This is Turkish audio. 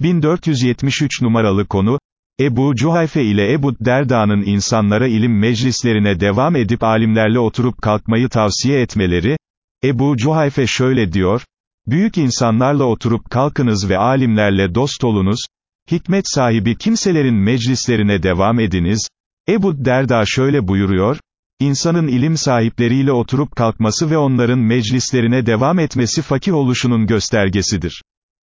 1473 numaralı konu, Ebu Cuhayfe ile Ebu Derda'nın insanlara ilim meclislerine devam edip alimlerle oturup kalkmayı tavsiye etmeleri, Ebu Cuhayfe şöyle diyor, Büyük insanlarla oturup kalkınız ve alimlerle dost olunuz, hikmet sahibi kimselerin meclislerine devam ediniz, Ebu Derda şöyle buyuruyor, İnsanın ilim sahipleriyle oturup kalkması ve onların meclislerine devam etmesi fakih oluşunun göstergesidir.